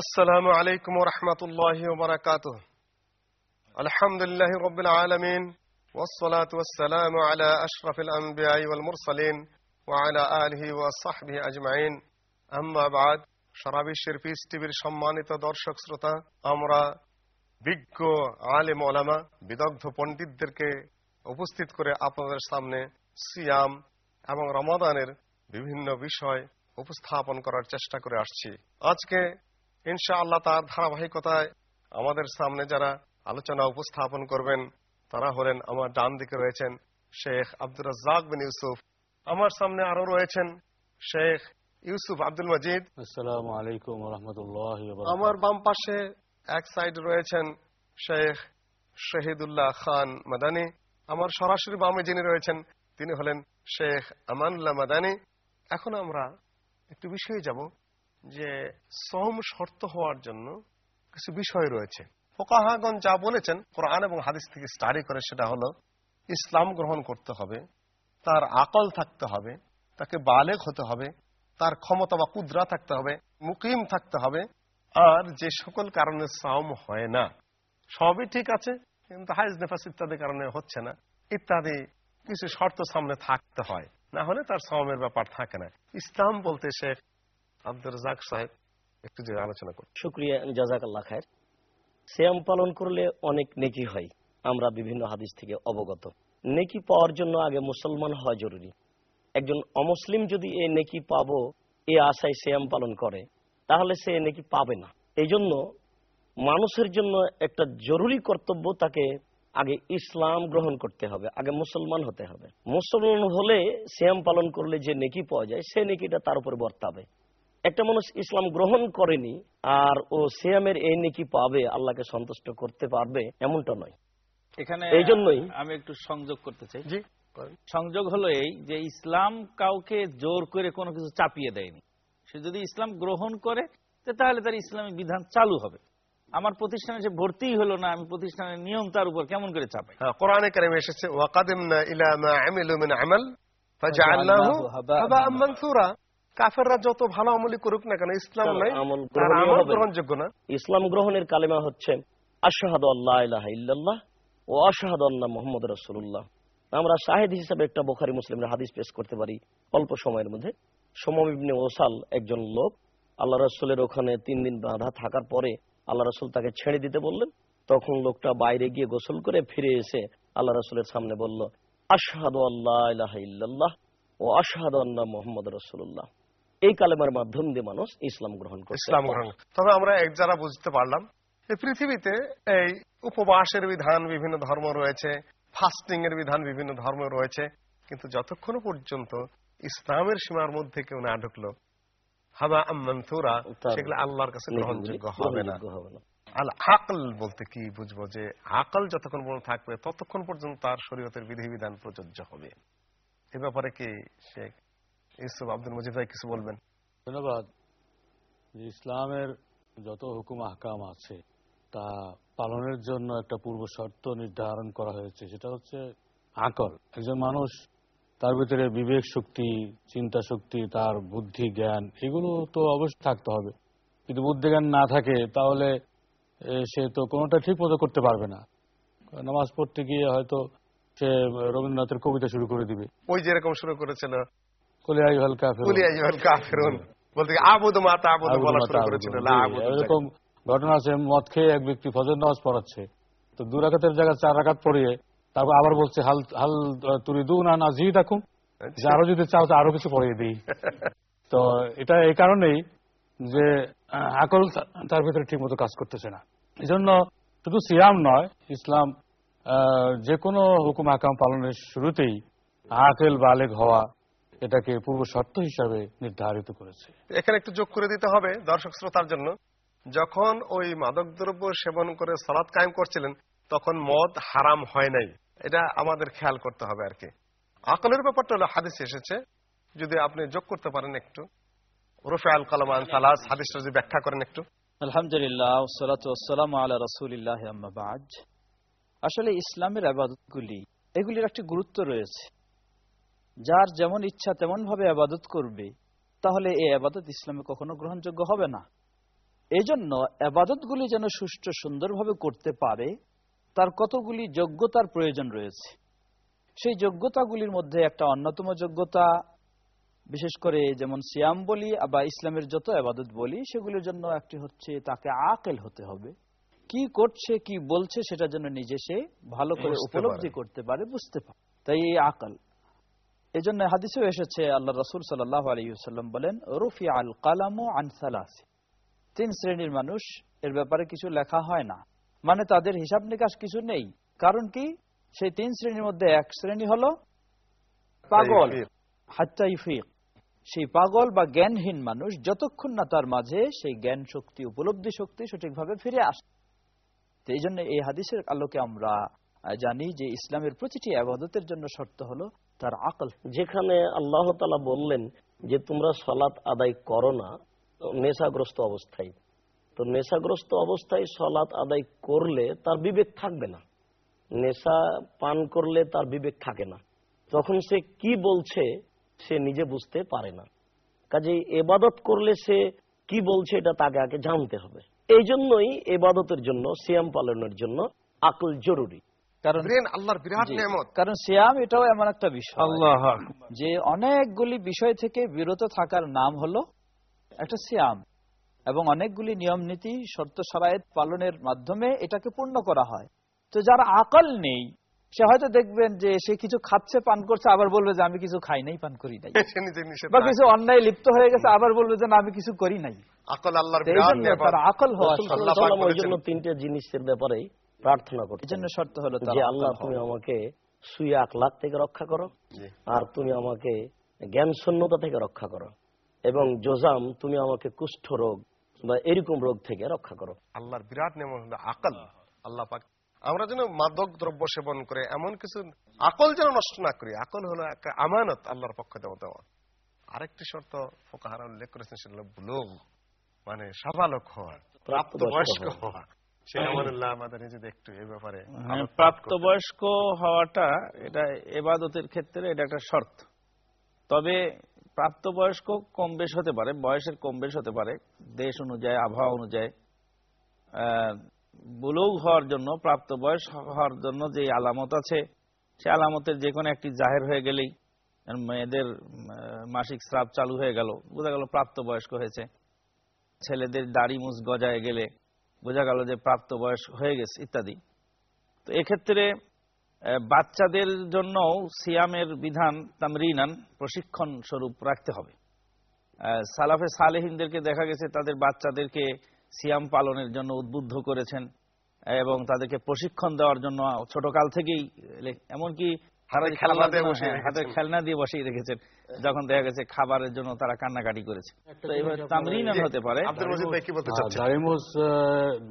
السلام عليكم ورحمة الله وبركاته الحمد لله رب العالمين والصلاة والسلام على أشرف الأنبياء والمرسلين وعلى آله وصحبه أجمعين أما بعد সারা বিশ্বের পিস টিভির সম্মানিত দর্শক শ্রোতা আমরা বিজ্ঞ আলেম ওলামা বিদগ্ধ পণ্ডিতদেরকে উপস্থিত করে আপনাদের সামনে সিয়াম এবং রমাদানের বিভিন্ন বিষয় উপস্থাপন করার চেষ্টা করে আসছি আজকে ইনশাআল্লাহ তার ধারাবাহিকতায় আমাদের সামনে যারা আলোচনা উপস্থাপন করবেন তারা হলেন আমার ডান দিকে রয়েছেন শেখ আব্দুর রাজ্জাক বিন ইউসুফ। আমার সামনে আরও রয়েছেন শেখ ইউসুফ আব্দুল মজিদ। আসসালামু আলাইকুম রহমতুল্লাহ আমার বাম পাশে এক সাইড রয়েছেন শেখ শহীদুল্লাহ খান মাদানী। আমার সরাসরি বামে যিনি রয়েছেন তিনি হলেন শেখ আমানুল্লাহ মাদানী। এখন আমরা একটু বিষয়ে যাব। যে সম শর্ত হওয়ার জন্য কিছু বিষয় রয়েছে। ফোকাহাগন যা বলেছেন, কোরআন এবং হাদিস থেকে স্টাডি করে সেটা হলো, ইসলাম গ্রহণ করতে হবে, তার আকল থাকতে হবে, তাকে বালেক হতে হবে, তার ক্ষমতা বা কুদরা থাকতে হবে, মুকিম থাকতে হবে, আর যে সকল কারণে সাওম হয় না। সবই ঠিক আছে, কিন্তু হাইজ নেফাস ইত্যাদি কারণে হচ্ছে না। ইত্যাদি কিছু শর্ত সামনে থাকতে হয়, না হলে তার সাওমের ব্যাপার থাকে না। ইসলাম বলতে শেখ আব্দুল রাজাক সাহেব একটু যে আলোচনা করুন। শুক্রিয়া জাজাক খায়ের। সিয়াম পালন করলে অনেক নেকি হয়, আমরা বিভিন্ন হাদিস থেকে অবগত। নেকি পাওয়ার জন্য আগে মুসলমান হওয়া জরুরি। একজন অমুসলিম যদি এ নেকি পাবো, এ আশায় সিয়াম পালন করে, তাহলে সে নেকি পাবে না। এই জন্য মানুষের জন্য একটা জরুরি কর্তব্য তাকে আগে ইসলাম গ্রহণ করতে হবে, আগে মুসলমান হতে হবে। মুসলমান হলে শ্যাম পালন করলে যে নেকি পাওয়া যায়, সে নেকিটা তার উপর বর্তাবে। একটা মানুষ ইসলাম গ্রহণ করেনি আর ও সিয়ামের এই নেকি পাবে আল্লাহকে সন্তুষ্ট করতে পারবে এমনটা নয়। এখানে এই জন্যই আমি একটু সংযোগ করতে চাই। জি। সংযোগ হলো এই যে ইসলাম কাউকে জোর করে কোনো কিছু চাপিয়ে দেয়নি। সে যদি ইসলাম গ্রহণ করে তাহলে তার ইসলামী বিধান চালু হবে। আমার প্রতিষ্ঠানে সে ভর্তিই হলো না আমি প্রতিষ্ঠানের নিয়ম তার উপর কেমন করে চাপাই? হ্যাঁ কোরআনে কারিমে এসেছে ওয়াকাদিমনা ইলা মা আমিলু মিন আমাল ফাজআলনাহু হাবাআম মানসুরা। কাফেররা যত ভালো আমলি করুক না কেন ইসলাম নাই আমল। গ্রহণযোগ্য না। ইসলাম গ্রহণের কালেমা হচ্ছে আশাহাদ আল্লাহ ইলাহা ইল্লাল্লাহ ও আশাহাদ আল্লাহ মোহাম্মদ রসুল্লাহ আমরা শাহেদ হিসাবে একটা বোখারি মুসলিমের হাদিস পেশ করতে পারি অল্প সময়ের মধ্যে। সমবিবনে ওসাল একজন লোক আল্লাহ রসুলের ওখানে তিন দিন বাঁধা থাকার পরে আল্লাহ রসুল তাকে ছেড়ে দিতে বললেন। তখন লোকটা বাইরে গিয়ে গোসল করে ফিরে এসে আল্লাহ রসুলের সামনে বলল আশাহাদ আল্লাহ ইলাহা ইল্লাল্লাহ ও আশাহাদ আল্লাহ মোহাম্মদ রসুল্লাহ এই কালেমার মাধ্যম দিয়ে মানুষ ইসলাম গ্রহণ করছে ইসলাম গ্রহণ। তবে আমরা এক যারা বুঝতে পারলাম পৃথিবীতে এই উপবাসের বিধান বিভিন্ন ধর্ম রয়েছে ফাস্টিং এর বিধান বিভিন্ন ধর্ম রয়েছে কিন্তু যতক্ষণ পর্যন্ত ইসলামের সীমার মধ্যে কেউ না ঢুকলো হাবা আম্মানথুরা সেগুলো আল্লাহর কাছে গ্রহণযোগ্য হবে না। গ্রহণযোগ্য হবে না। আল আকল বলতে কি বুঝব যে আকল যতক্ষণ পর্যন্ত থাকবে ততক্ষণ পর্যন্ত তার শরীয়তের বিধিবিধান প্রযোজ্য হবে। এ ব্যাপারে কি শেখ আব্দুল মজিদ ভাই কিছু বলবেন? ধন্যবাদ। ইসলামের যত হুকুম আহকাম আছে তা পালনের জন্য একটা পূর্ব শর্ত নির্ধারণ করা হয়েছে। সেটা হচ্ছে আকল। একজন মানুষ তার ভিতরে বিবেক শক্তি চিন্তা শক্তি তার বুদ্ধি জ্ঞান এগুলো তো অবশ্যই থাকতে হবে। কিন্তু বুদ্ধি জ্ঞান না থাকে তাহলে সে তো কোনোটা ঠিক মতো করতে পারবে না। নামাজ পড়তে গিয়ে হয়তো সে রবীন্দ্রনাথের কবিতা শুরু করে দিবে। ওই যেরকম শুরু করেছিল এরকম ঘটনা আছে মদ খেয়ে এক ব্যক্তি ফজর নামাজ পড়াচ্ছে। তো দু রাকাতের জায়গায় চার রাকাত পড়িয়ে তারপর আবার বলছে হাল হাল তুরি দু না নাজি থাকুন যে আরও যদি চাও তো আরও কিছু পড়িয়ে দিই। তো এটা এই কারণেই যে আকল তার ভিতরে ঠিক মতো কাজ করতেছে না। এই জন্য শুধু সিয়াম নয় ইসলাম আহ, যে কোনো হুকুম আকাম পালনের শুরুতেই আকেল বালেগ হওয়া এটাকে পূর্ব শর্ত হিসাবে নির্ধারিত করেছে। এখানে একটু যোগ করে দিতে হবে দর্শক শ্রোতার জন্য। যখন ওই মাদকদ্রব্য সেবন করে সালাদ কায়েম করছিলেন তখন মদ হারাম হয় নাই। এটা আমাদের খেয়াল করতে হবে আর কি। আকলের ব্যাপারটা হলো হাদিস এসেছে। যদি আপনি যোগ করতে পারেন একটু। রফে আল কালামান সালাস হাদিসটা যদি ব্যাখ্যা করেন একটু। আলহামদুলিল্লাহ সালাম আল্লাহ রসুলিল্লাহ আসলে ইসলামের আবাদতগুলি এগুলির একটি গুরুত্ব রয়েছে। যার যেমন ইচ্ছা তেমন ভাবে আবাদত করবে তাহলে এই আবাদত ইসলামে কখনো গ্রহণযোগ্য হবে না। এই জন্য আবাদতগুলি যেন সুষ্ঠু সুন্দরভাবে করতে পারে তার কতগুলি যোগ্যতার প্রয়োজন রয়েছে। সেই যোগ্যতাগুলির মধ্যে একটা অন্যতম যোগ্যতা বিশেষ করে যেমন সিয়াম বলি বা ইসলামের যত আবাদত বলি সেগুলির জন্য একটি হচ্ছে তাকে আকেল হতে হবে। কি করছে কি বলছে সেটা যেন নিজে সে ভালো করে উপলব্ধি করতে পারে বুঝতে পারে। তাই এই আকাল। এই জন্য হাদিসেও এসেছে আল্লাহ রসুল সাল্লাহ আলাইসাল্লাম বলেন রুফি আল কালামু আনসালাসি তিন শ্রেণির মানুষ এর ব্যাপারে কিছু লেখা হয় না। মানে তাদের হিসাব নিকাশ কিছু নেই। কারণ কি? সেই তিন শ্রেণির মধ্যে এক শ্রেণি হলো পাগল হাত্তা সেই পাগল বা জ্ঞানহীন মানুষ যতক্ষণ না তার মাঝে সেই জ্ঞান শক্তি উপলব্ধি শক্তি সঠিকভাবে ফিরে আসে। তো এই জন্য এই হাদিসের আলোকে আমরা জানি যে ইসলামের প্রতিটি আবাদতের জন্য শর্ত হলো তার আকল। যেখানে আল্লাহ তালা বললেন যে, তোমরা সলাৎ আদায় করো না নেশাগ্রস্ত অবস্থায়। তো নেশাগ্রস্ত অবস্থায় সলাৎ আদায় করলে তার বিবেক থাকবে না। নেশা পান করলে তার বিবেক থাকে না। তখন সে কি বলছে, সে নিজে বুঝতে পারে না। কাজে এবাদত করলে সে কি বলছে, এটা তাকে আগে জানতে হবে। এই জন্যই এবাদতের জন্য, সিয়াম পালনের জন্য আকল জরুরি। কারণ ব্রেন আল্লাহর বিরাট জি, নেমত কারণ সিয়াম এটাও এমন একটা বিষয় আল্লাহ যে অনেকগুলি বিষয় থেকে বিরত থাকার নাম হলো একটা সিয়াম এবং অনেকগুলি নিয়ম নীতি শর্ত সারায়ত পালনের মাধ্যমে এটাকে পূর্ণ করা হয়। তো যার আকল নেই সে হয়তো দেখবেন যে সে কিছু খাচ্ছে পান করছে আবার বলবে যে আমি কিছু খাই নাই পান করি নাই। বা কিছু অন্যায় লিপ্ত হয়ে গেছে আবার বলবে যে না আমি কিছু করি নাই। আকল আল্লাহর আকল হওয়া তিনটে জিনিসের ব্যাপারে প্রার্থনা করতে এই জন্য শর্ত হলো যে আল্লাহ তুমি আমাকে সুই আখলাক থেকে রক্ষা করো আর তুমি আমাকে জ্ঞান শূন্যতা থেকে রক্ষা করো এবং জোজাম তুমি আমাকে কুষ্ঠ রোগ বা এরকম রোগ থেকে রক্ষা করো। আল্লাহর বিরাট নেমত হলো আকল। আল্লাহ পাক আমরা যেন মাদক দ্রব্য সেবন করে এমন কিছু আকল যেন নষ্ট না করি। আকল হলো একটা আমানত আল্লাহর পক্ষ দেওয়া দেওয়া। আরেকটি শর্ত ফোকাহারা উল্লেখ করেছেন সেটা হলো বুলুগ মানে সাবালক হওয়া প্রাপ্তবয়স্ক হওয়া। ব্যাপারে হ্যাঁ, প্রাপ্তবয়স্ক হওয়াটা এটা এবাদতের ক্ষেত্রে এটা একটা শর্ত। তবে প্রাপ্তবয়স্ক কম বেশ হতে পারে বয়সের কম বেশ হতে পারে দেশ অনুযায়ী আবহাওয়া অনুযায়ী। আহ, হওয়ার জন্য প্রাপ্তবয়স হওয়ার জন্য যে আলামত আছে সে আলামতের যে কোনো একটি জাহের হয়ে গেলেই মেয়েদের মাসিক স্রাব চালু হয়ে গেল বোঝা গেল প্রাপ্তবয়স্ক হয়েছে। ছেলেদের দাড়ি মুছ গজায় গেলে বোঝা গেল যে প্রাপ্তবয়স হয়ে গেছে, ইত্যাদি। তো এক্ষেত্রে বাচ্চাদের জন্য সিয়ামের বিধান তামরিনান প্রশিক্ষণ স্বরূপ রাখতে হবে। সালাফে সালেহিনদেরকে দেখা গেছে, তাদের বাচ্চাদেরকে সিয়াম পালনের জন্য উদ্বুদ্ধ করেছেন, এবং তাদেরকে প্রশিক্ষণ দেওয়ার জন্য ছোটকাল থেকেই এমনকি খেলনা দিয়ে হ্যাঁ, রেখেছেন। খেলনা দিয়ে রেখেছেন। যখন দেখা গেছে খাবারের জন্য তারা কান্নাকাটি করেছে। তো এবার তামরিনান হতে পারে। বলতে হ্যাঁ, দারিমুস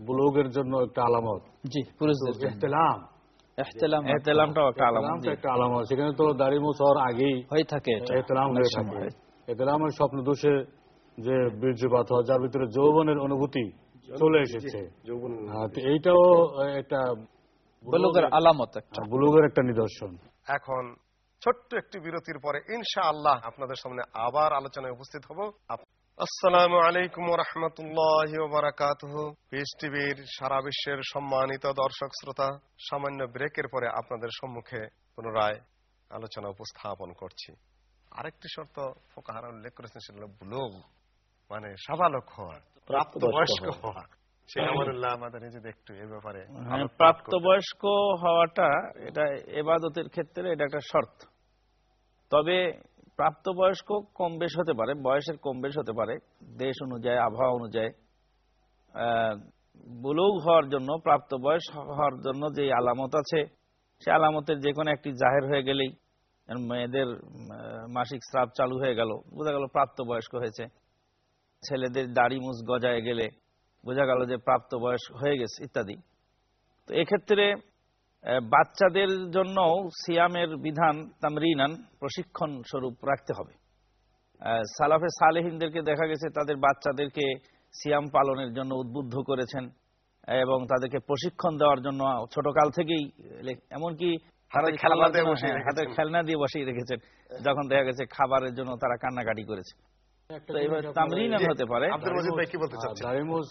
বুলুগের জন্য একটা আলামত। জি পুরুষদের ইহতেলাম এহতেলাম। একটা আলামত একটা আলামত। সেখানে তো দারিমুস হওয়ার আগেই হয়ে থাকে। হয়ে সময়। স্বপ্ন দোষে যে বীর্যপাত হয় যার ভিতরে যৌবনের অনুভূতি চলে এসেছে। হ্যাঁ, তো এইটাও একটা আলামত একটা। বুলুগের একটা নিদর্শন। এখন ছোট্ট একটি বিরতির পরে ইনশা আল্লাহ আপনাদের সামনে আবার আলোচনায় উপস্থিত হব। আসসালামু আলাইকুম রহমতুল্লাহ বারাকাতুহ। পিস টিভির সারা বিশ্বের সম্মানিত দর্শক শ্রোতা সামান্য ব্রেকের পরে আপনাদের সম্মুখে পুনরায় আলোচনা উপস্থাপন করছি। আরেকটি শর্ত ফোকাহারা উল্লেখ করেছেন সেটা হলো বুলুগ মানে সাবালক হওয়া প্রাপ্তবয়স্ক হওয়া। একটু ব্যাপারে হ্যাঁ, প্রাপ্তবয়স্ক হওয়াটা এটা এবাদতের ক্ষেত্রে এটা একটা শর্ত। তবে প্রাপ্তবয়স্ক কম বেশ হতে পারে বয়সের কম বেশ হতে পারে দেশ অনুযায়ী আবহাওয়া অনুযায়ী। বুলুগ হওয়ার জন্য প্রাপ্তবয়স হওয়ার জন্য যে আলামত আছে সে আলামতের যে কোনো একটি জাহের হয়ে গেলেই মেয়েদের মাসিক স্রাব চালু হয়ে গেল বোঝা গেল প্রাপ্তবয়স্ক হয়েছে। ছেলেদের দাড়ি মুছ গজায় গেলে বোঝা গেল যে প্রাপ্তবয়স হয়ে গেছে ইত্যাদি। তো এক্ষেত্রে বাচ্চাদের জন্য সিয়ামের বিধান তামরিনান প্রশিক্ষণ স্বরূপ রাখতে হবে। সালাফে সালেহিনদেরকে দেখা গেছে তাদের বাচ্চাদেরকে সিয়াম পালনের জন্য উদ্বুদ্ধ করেছেন এবং তাদেরকে প্রশিক্ষণ দেওয়ার জন্য ছোটকাল থেকেই এমনকি হাতে খেলনা দিয়ে জন্য- বসিয়ে হ্যাঁ, রেখেছেন। খেলনা দিয়ে বসিয়ে রেখেছেন। যখন দেখা গেছে খাবারের জন্য তারা কান্নাকাটি করেছে। হতে পারে। আব্দুল মজিদ ভাই কি বলতে হ্যাঁ, চাচ্ছেন? দারিমুস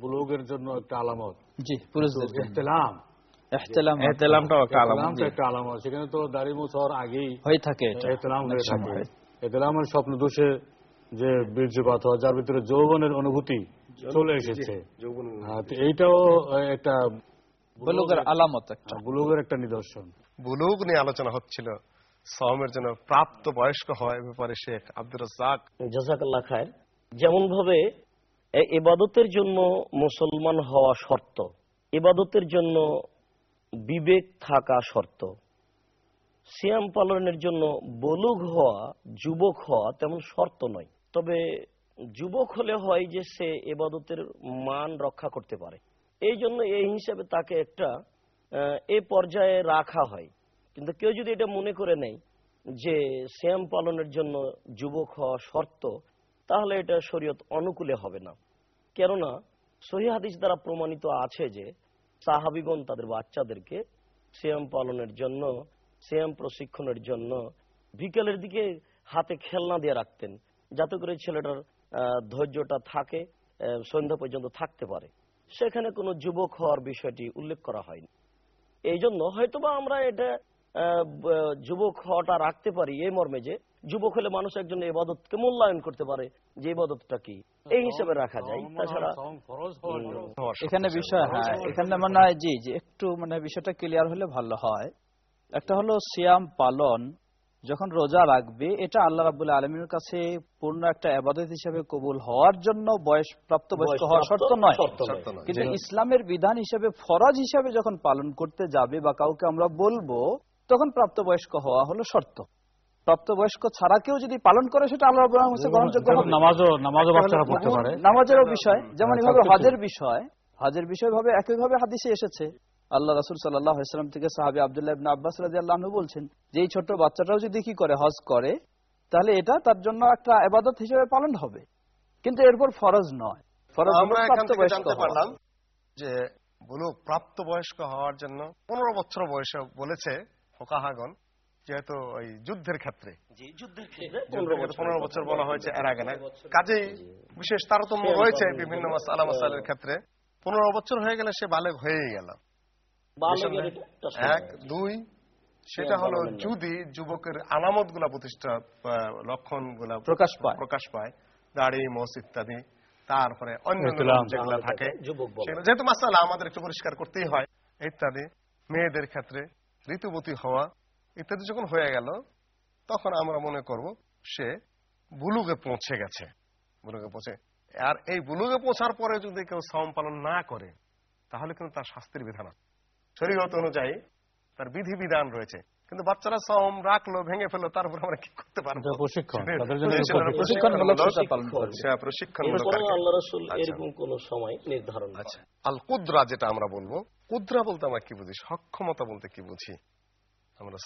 বুলুগের জন্য একটা আলামত। জি পুরুষদের জন্য। ইহতেলাম এহতেলাম একটা আলামত একটা আলামত। সেখানে তো দারিমুস হওয়ার আগেই হয়ে থাকে এটা হয়ে থাকে। সময়। স্বপ্ন দোষে যে বীর্যপাত হয় যার ভিতরে যৌবনের অনুভূতি চলে এসেছে। হ্যাঁ, এইটাও একটা বলুকের আলামত একটা। বুলুগের একটা নিদর্শন। বুলুগ নিয়ে আলোচনা হচ্ছিল। সওমের জন্য প্রাপ্ত বয়স্ক হয় ব্যাপারে শেখ আব্দুর রাজ্জাক। জাজাকাল্লাহ খায়ের। যেমন ভাবে এবাদতের জন্য মুসলমান হওয়া শর্ত এবাদতের জন্য বিবেক থাকা শর্ত, সিয়াম পালনের জন্য বলুগ হওয়া, যুবক হওয়া তেমন শর্ত নয়। তবে যুবক হলে হয় যে সে এবাদতের মান রক্ষা করতে পারে। এই জন্য এই হিসাবে তাকে একটা এ পর্যায়ে রাখা হয়। কিন্তু কেউ যদি এটা মনে করে নেয় যে শ্যাম পালনের জন্য যুবক হওয়া শর্ত, তাহলে এটা শরীয়ত অনুকূলে হবে না। কেননা, সহি হাদিস দ্বারা প্রমাণিত আছে যে সাহাবিগণ তাদের বাচ্চাদেরকে শ্যাম পালনের জন্য, শ্যাম প্রশিক্ষণের জন্য বিকেলের দিকে হাতে খেলনা দিয়ে রাখতেন, যাতে করে ছেলেটার ধৈর্যটা থাকে সন্ধ্যা পর্যন্ত থাকতে পারে। সেখানে কোনো যুবক হওয়ার বিষয়টি উল্লেখ করা হয়নি। এই জন্য হয়তোবা আমরা এটা যুবক হওয়াটা রাখতে পারি এই মর্মে যে যুবক হলে মানুষ একজন এবাদতকে মূল্যায়ন করতে পারে। যে ইবাদতটা কি? এই হিসেবে রাখা যায়। তাছাড়া এখানে বিষয় হ্যাঁ। এখানে মানে জি জি একটু মানে বিষয়টা ক্লিয়ার হলে ভালো হয়। একটা হলো সিয়াম পালন যখন রোজা রাখবে এটা আল্লাহ রাবুল্লাহ আলমীর কাছে পূর্ণ একটা আবাদত হিসেবে কবুল হওয়ার জন্য বয়স প্রাপ্ত বয়স্ক হওয়ার শর্ত নয়। কিন্তু ইসলামের বিধান হিসেবে ফরজ হিসেবে যখন পালন করতে যাবে বা কাউকে আমরা বলব তখন প্রাপ্তবয়স্ক হওয়া হলো শর্ত। প্রাপ্তবয়স্ক ছাড়া কেউ যদি পালন করে সেটা আল্লাহ গ্রহণযোগ্য হবে। নামাজও নামাজও বাচ্চারা পড়তে পারে। নামাজেরও বিষয় যেমন এভাবে হজের বিষয় হজের বিষয় ভাবে একইভাবে হাদিসে এসেছে। আল্লাহ রাসুল সাল্লাম থেকে সাহাবি আব্দুল্লাহ ইবনে আব্বাস রাদিয়াল্লাহু আনহু বলছেন যে এই ছোট্ট বাচ্চাটাও যদি কি করে হজ করে তাহলে এটা তার জন্য একটা আবাদত হিসেবে পালন হবে। কিন্তু এরপর ফরজ নয়। ফরজ হলো আমরা এখান থেকে জানতে পারলাম যে বুলুগ প্রাপ্ত বয়স্ক হওয়ার জন্য পনেরো বছর বয়সে বলেছে ফোকাহাগন যেহেতু ওই যুদ্ধের ক্ষেত্রে। পনেরো বছর বলা হয়েছে এর আগে না। কাজেই বিশেষ তারতম্য রয়েছে বিভিন্ন মাসালা মাসালের ক্ষেত্রে। পনেরো বছর হয়ে গেলে সে বালেগ হয়েই গেল। বালেগের এটা একটা সময় এক দুই সেটা হলো যদি যুবকের আলামতগুলা প্রতিষ্ঠা লক্ষণগুলা প্রকাশ পায়। প্রকাশ পায় দাড়ি মোস ইত্যাদি তারপরে অন্য। যেগুলো থাকে যুবক বলা সেগুলো যেহেতু মাসালা আমাদের একটু পরিষ্কার করতেই হয় ইত্যাদি। মেয়েদের ক্ষেত্রে ঋতুবতী হওয়া ইত্যাদি যখন হয়ে গেল, তখন আমরা মনে করব সে বুলুকে পৌঁছে গেছে। বুলুকে পৌঁছে আর এই বুলুকে পৌঁছার পরে যদি কেউ শ্রম পালন না করে, তাহলে কিন্তু তার শাস্তির বিধান আছে। অনুযায়ী তার বিধি বিধান রয়েছে। কিন্তু বাচ্চারা সম রাখল ভেঙে ফেলল তারপর আমরা কি করতে পারব প্রশিক্ষণ। সেটা- তাদের জন্য সেটা প্রশিক্ষণ। রসুল আচ্ছা। এরকম কোন সময় নির্ধারণ। আচ্ছা আল কুদ্রা যেটা আমরা বলব কুদ্রা বলতে আমরা কি বুঝি সক্ষমতা বলতে কি বুঝি আমরা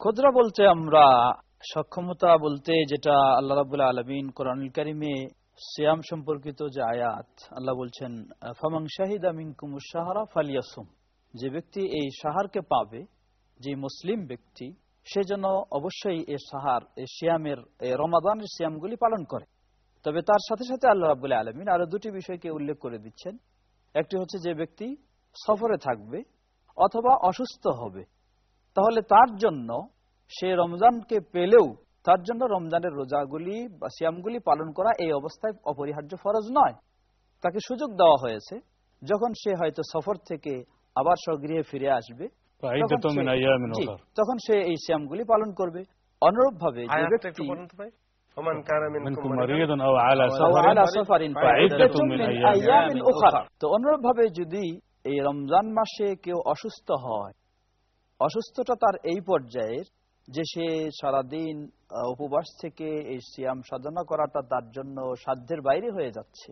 খুদরা বলতে আমরা সক্ষমতা বলতে যেটা আল্লাহ রাবুল্লাহ আলমিন কোরআনুল কারিমে সিয়াম সম্পর্কিত যে আয়াত আল্লাহ বলছেন ফামাং শাহিদ আমিন কুমুসাহারা ফালিয়াসুম যে ব্যক্তি এই সাহারকে পাবে যে মুসলিম ব্যক্তি, সে যেন অবশ্যই এই সাহার এই সিয়ামের রমাদানের সিয়ামগুলি পালন করে। তবে তার সাথে সাথে আল্লাহ রাবুল্লাহ আলমিন আরও দুটি বিষয়কে উল্লেখ করে দিচ্ছেন। একটি হচ্ছে যে ব্যক্তি সফরে থাকবে অথবা অসুস্থ হবে, তাহলে তার জন্য সে রমজানকে পেলেও তার জন্য রমজানের রোজাগুলি বা সিয়ামগুলি পালন করা এই অবস্থায় অপরিহার্য ফরজ নয়। তাকে সুযোগ দেওয়া হয়েছে, যখন সে হয়তো সফর থেকে আবার স্বগৃহে ফিরে আসবে তখন সে এই শ্যামগুলি পালন করবে। অনুরূপ ভাবে তো অনুরূপ ভাবে যদি এই রমজান মাসে কেউ অসুস্থ হয় অসুস্থতা তার এই পর্যায়ের যে সে সারাদিন উপবাস থেকে এই সিয়াম সাধনা করাটা তার জন্য সাধ্যের বাইরে হয়ে যাচ্ছে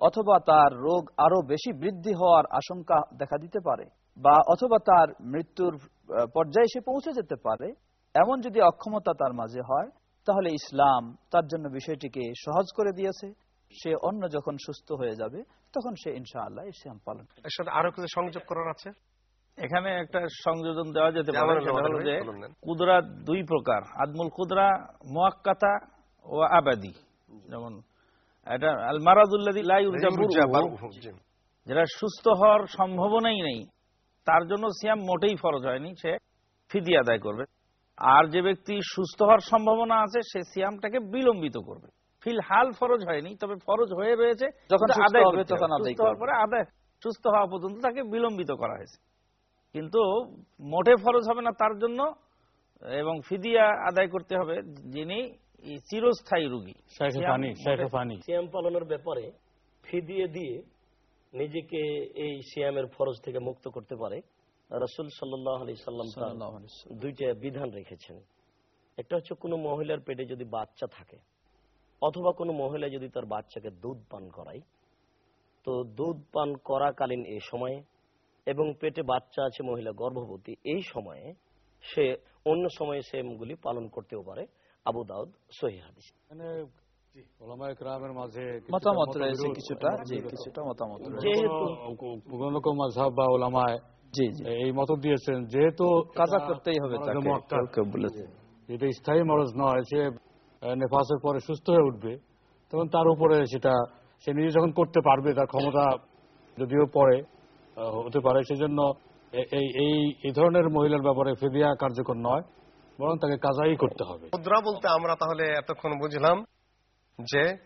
অথবা তার রোগ আরও বেশি বৃদ্ধি হওয়ার আশঙ্কা দেখা দিতে পারে। বা অথবা তার মৃত্যুর পর্যায়ে সে পৌঁছে যেতে পারে এমন যদি অক্ষমতা তার মাঝে হয় তাহলে ইসলাম তার জন্য বিষয়টিকে সহজ করে দিয়েছে। সে অন্য যখন সুস্থ হয়ে যাবে তখন সে ইনশাআল্লাহ ইসলাম পালন আরও কিছু সংযোগ করার আছে? এখানে একটা সংযোজন দেওয়া যেতে পারে যে কুদরা দুই প্রকার আদমুল কুদরা মোয়াক্কাতা ও আবাদি। যেমন এটা আল জি। যেটা সুস্থ হওয়ার সম্ভাবনাই নেই। তার জন্য সিয়াম মোটেই ফরজ হয়নি সে ফিদি আদায় করবে। আর যে ব্যক্তি সুস্থ হওয়ার সম্ভাবনা আছে সে সিয়ামটাকে বিলম্বিত করবে। ফিল হাল ফরজ হয়নি তবে ফরজ হয়ে রয়েছে যখন কিন্তু আদায় হবে তখন আদায় সুস্থ হওয়ার পরে আদায় সুস্থ হওয়া পর্যন্ত তাকে বিলম্বিত করা হয়েছে। কিন্তু মোটে ফরজ হবে না তার জন্য এবং ফিদিয়া আদায় করতে হবে যিনি চিরস্থায়ী রুগী। সিয়াম পালনের ব্যাপারে ফিদিয়ে দিয়ে নিজেকে এই সিয়ামের ফরজ থেকে মুক্ত করতে পারে। রসুল সাল্লাহ আলি সাল্লাম। দুইটা বিধান রেখেছেন। একটা হচ্ছে কোনো মহিলার পেটে যদি বাচ্চা থাকে অথবা কোনো মহিলা যদি তার বাচ্চাকে দুধ পান করায় তো দুধ পান করাকালীন এই সময়ে এবং পেটে বাচ্চা আছে মহিলা গর্ভবতী এই সময়ে সে অন্য সময়ে সেমগুলি পালন করতেও পারে। আবু দাউদ সহি হাদিস। মানে মতামত রয়েছে কিছুটা জি কিছুটা মতামত রয়েছে বা ওলামায় জি জি এই মত দিয়েছেন যেহেতু কাজা করতেই হবে তাকে বলেছে এটা স্থায়ী মরজ নয় সে নেফাসের পরে সুস্থ হয়ে উঠবে তখন তার উপরে সেটা সে নিজে যখন করতে পারবে তার ক্ষমতা যদিও পরে আহ, হতে পারে সেজন্য এই এই এই ধরনের মহিলার ব্যাপারে ফেদিয়া কার্যকর নয় বরং তাকে কাজাই করতে হবে মুদ্রা বলতে আমরা তাহলে এতক্ষণ বুঝলাম যে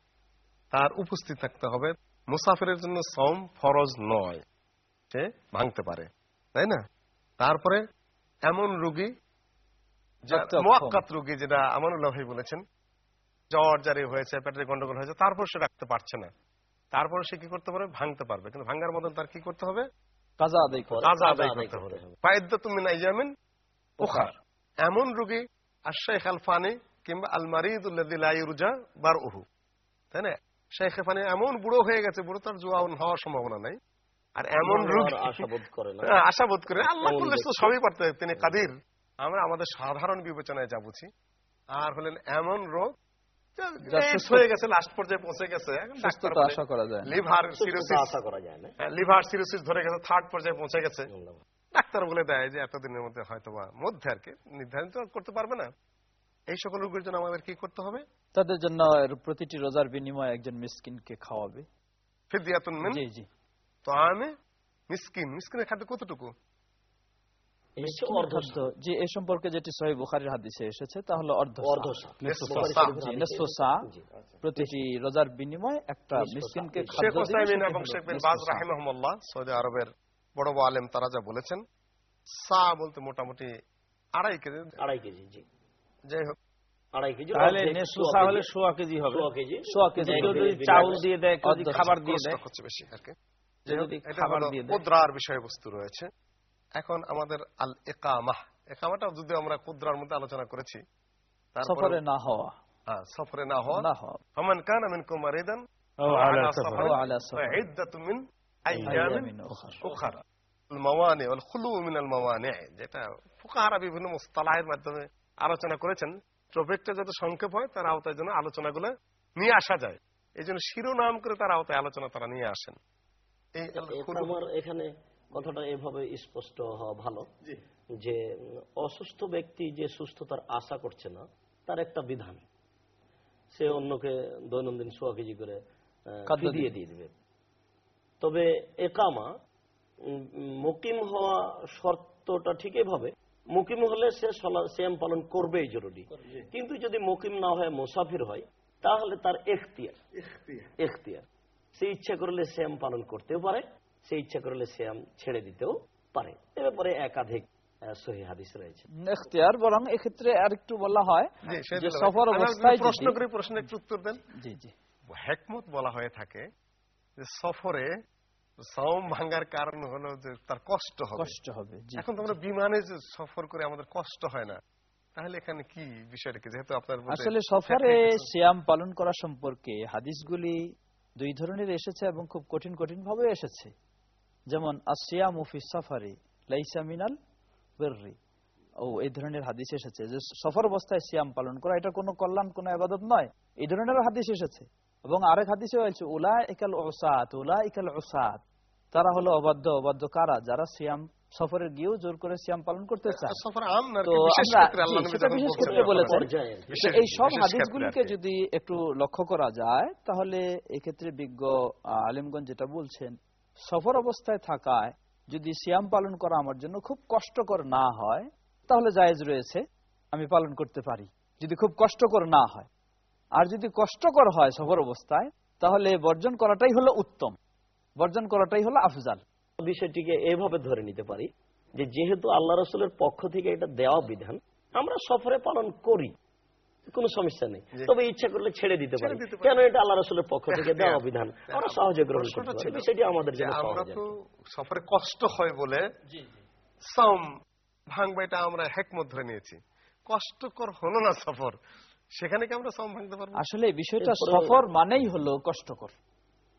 তার উপস্থিত থাকতে হবে। মুসাফিরের জন্য সম ফরজ নয়। সে ভাঙতে পারে তাই না? তারপরে এমন রোগী মোয়াক্কাত রোগী যেটা আমানুল্লাহ ভাই বলেছেন জ্বর জারি হয়েছে পেটের গন্ডগোল হয়েছে তারপর সে রাখতে পারছে না। তারপর সে কি করতে পারবে ভাঙতে পারবে। কিন্তু ভাঙার মতন তার কি করতে হবে? কাজা আদায় করতে হবে। এমন রুগী আর শেখ আল ফানি কিংবা আল মারিদুল্লাহ বার উহু তাই না? শেখ ফানি এমন বুড়ো হয়ে গেছে বুড়ো তার জোয়া হওয়ার সম্ভাবনা নাই। আর এমন রোগী করে হ্যাঁ, আশাবোধ করে। আল্লাহ করলে তো সবই পারতে তিনি কাদির। আমরা আমাদের সাধারণ বিবেচনায় যা বুঝি। আর হলেন এমন রোগ হয়ে গেছে লাস্ট পর্যায়ে পৌঁছে গেছে। আশা। লিভার সিরোসিস আশা করা যায় না। লিভার সিরোসিস ধরে গেছে থার্ড পর্যায়ে পৌঁছে গেছে। ডাক্তার বলে দেয় যে এতদিনের মধ্যে হয়তো বা মধ্যে আর কি নির্ধারিত করতে পারবে না। এই সকল রোগের জন্য আমাদের কি করতে হবে? তাদের জন্য প্রতিটি রোজার বিনিময়ে একজন মিসকিনকে খাওয়াবে। ফিদিয়াতুন মিন? জি জি। তো আমি মিসকিন। মিসকিনের খাদ্য কতটুকু? জি এই সম্পর্কে যেটি সহি বুখারীর হাদিসে এসেছে তা হলো অর্ধ আচ্ছা। প্রতিটি রোজার বিনিময়ে একটা মিসকিনকে শেখ সেটি এবং শেখ বিন বাজ রাহিমাহুল্লাহ সৌদি আরবের বড় বড় আলেম তারা যা বলেছেন সা বলতে মোটামুটি আড়াই কেজি। আড়াই কেজি জি। যাই হোক। এখন আমাদের আল একামাহ একামাটা যদি আমরা কুদ্রার মধ্যে আলোচনা করেছি সফরে না হওয়া। হ্যাঁ, সফরে না হওয়া। না হওয়া। কান যেটা ফুকাহারা বিভিন্ন মুস্তালাহের মাধ্যমে আলোচনা করেছেন টপিকটা যাতে সংক্ষেপ হয় তার আওতায় যেন আলোচনাগুলো নিয়ে আসা যায়। এই জন্য শিরোনাম করে তার আওতায় আলোচনা তারা নিয়ে আসেন। এখানে কথাটা এভাবে স্পষ্ট হওয়া ভালো যে অসুস্থ ব্যক্তি যে সুস্থতার আশা করছে না তার একটা বিধান। সে অন্যকে দৈনন্দিন সোয়া কেজি করে দিয়ে দিয়ে দিবে। তবে একামা মুকিম হওয়া শর্তটা ঠিকই ভাবে মুকিম হলে সে সিয়াম পালন করবেই জরুরি। কিন্তু যদি মুকিম না হয় মুসাফির হয় তাহলে তার এখতিয়ার। এখতিয়ার। সে ইচ্ছা করলে শ্যাম পালন করতেও পারে সে ইচ্ছা করলে শ্যাম ছেড়ে দিতেও পারে। এ ব্যাপারে একাধিক আহ, হাদিস রয়েছে। এখতিয়ার বরং এক্ষেত্রে আর একটু বলা হয় যে সফর অবস্থায় প্রশ্ন যদি- করি প্রশ্নের উত্তর দেন। জি জি। হেকমত বলা হয়ে থাকে যে সফরে সাওম ভাঙ্গার কারণ হলো যে তার কষ্ট হবে। কষ্ট হবে এখন তোমরা বিমানে যে সফর করে আমাদের কষ্ট হয় না তাহলে এখানে কি বিষয়টা কি? যেহেতু আপনার আসলে সফরে সিয়াম পালন করা সম্পর্কে হাদিসগুলি দুই ধরনের এসেছে এবং খুব কঠিন কঠিন ভাবে এসেছে। যেমন আসিয়াম মুফি সাফারি লাইসা মিনাল বেররি। ও এই ধরনের হাদিস এসেছে যে সফর অবস্থায় সিয়াম পালন করা এটা কোনো কল্যাণ কোনো আবাদত নয়। এই ধরনের হাদিস এসেছে। এবং আরেক হাদিসে হয়েছে উলা ইকাল ওসাত উলা ইকাল ওসাত তারা হলো অবাধ্য অবাধ্য কারা? যারা সিয়াম সফরে গিয়েও জোর করে সিয়াম পালন করতে চায়। এই সব হাদিসগুলিকে। যদি একটু লক্ষ্য করা যায় তাহলে এক্ষেত্রে বিজ্ঞ আহ, আলিমগঞ্জ যেটা বলছেন সফর অবস্থায় থাকায় যদি সিয়াম পালন করা আমার জন্য খুব কষ্টকর না হয় তাহলে জায়েজ রয়েছে আমি পালন করতে পারি। যদি খুব কষ্টকর না হয়। আর যদি কষ্টকর হয় সফর অবস্থায় তাহলে বর্জন করাটাই হলো উত্তম। বর্জন করাটাই হলো আফজাল। বিষয়টিকে এভাবে ধরে নিতে পারি যে যেহেতু আল্লাহ রসুলের পক্ষ থেকে এটা দেওয়া বিধান আমরা সফরে পালন করি। কোনো সমস্যা নেই। তবে ইচ্ছা করলে ছেড়ে দিতে পারি। কেন এটা আল্লাহ রসুলের পক্ষ থেকে দেওয়া বিধান? আমরা সহজে গ্রহণ করতে পারি। বিষয়টি আমাদের জন্য সহজ। সফরে কষ্ট হয় বলে সাম ভাঙবা এটা আমরা হেকমত ধরে নিয়েছি। কষ্টকর হলো না সফর। সেখানে কি আমরা সাম ভাঙতে পারব? আসলে বিষয়টা সফর মানেই হলো কষ্টকর।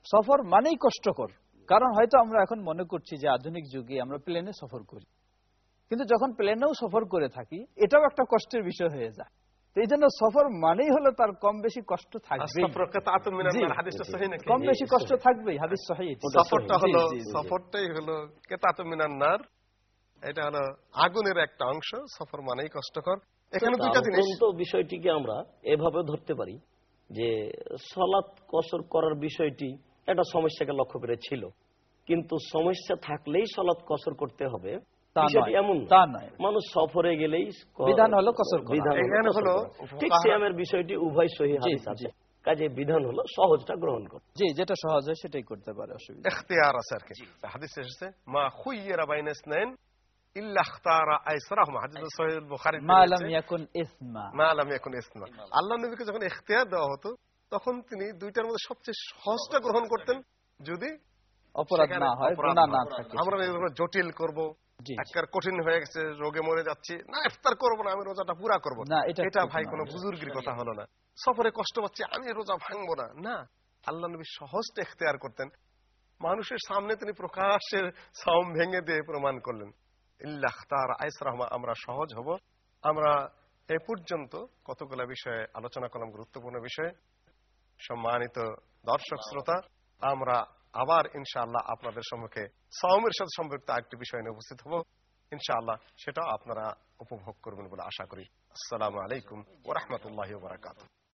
সফর মানেই কষ্টকর। কারণ হয়তো আমরা এখন মনে করছি যে আধুনিক যুগে আমরা প্লেনে সফর করি। কিন্তু যখন প্লেনেও সফর করে থাকি এটাও একটা কষ্টের বিষয় হয়ে যায়। তো এই জন্য সফর মানেই হলো তার কম বেশি কষ্ট থাকবে নাকি? কম বেশি কষ্ট থাকবেই হাদিস সহিহ সফরটা হলো। সফরটাই হলো কেতাতুম মিনান নার এটা হলো আগুনের একটা অংশ সফর মানেই কষ্টকর। এখানে দুইটা জিনিস। তো বিষয়টিকে আমরা এভাবে ধরতে পারি যে সলাৎ কসর করার বিষয়টি একটা সমস্যাকে লক্ষ্য করে ছিল। কিন্তু সমস্যা থাকলেই সলাৎ কসর করতে হবে। এমন তা নয়। নয়। মানুষ সফরে গেলেই বিধান হলো কসর বিধান হলো। ঠিক সিয়ামের বিষয়টি উভয় সহি হাদিস আছে। কাজে বিধান হলো সহজটা গ্রহণ করা। জি যেটা সহজ হয় সেটাই করতে পারে অসুবিধা। এখতিয়ার আছে আর কি। হাদিস এসেছে মা খুইয়েরা বাইনা ইসনাইন ইল্লা ইখতারা আইসরাহুমা হাদিস সহিহ বুখারী মা লাম ইয়াকুন ইসমা মা লাম ইয়াকুন ইসমা আল্লাহ নবীকে যখন দেওয়া হতো তখন তিনি দুইটার মধ্যে সবচেয়ে সহজটা গ্রহণ করতেন। যদি অপরাধ না হয় গুনাহ না থাকে আমরা জটিল করব। একবার কঠিন হয়ে গেছে রোগে মরে যাচ্ছি না ইফতার করব না আমি রোজাটা পুরা করব না, এটা ভাই। কোনো বুজুর্গির কথা হলো না। সফরে কষ্ট পাচ্ছি আমি রোজা ভাঙবো না। না আল্লাহ নবী সহজটা এখতিয়ার করতেন। মানুষের সামনে তিনি প্রকাশের সাম ভেঙে দিয়ে প্রমাণ করলেন। ইল্লাহ তার আইস রহমা আমরা সহজ হব। আমরা এ পর্যন্ত কতগুলো বিষয়ে আলোচনা করলাম, গুরুত্বপূর্ণ বিষয়ে। সম্মানিত দর্শক, শ্রোতা, আমরা আবার ইনশাআল্লাহ আপনাদের সম্মুখে সাওমের সাথে সম্পর্কিত আরেকটি বিষয় নিয়ে উপস্থিত হব। ইনশাআল্লাহ সেটাও আপনারা উপভোগ করবেন বলে আশা করি। আসসালামু আলাইকুম ওরহমতুল্লাহ বারাকাতুহ।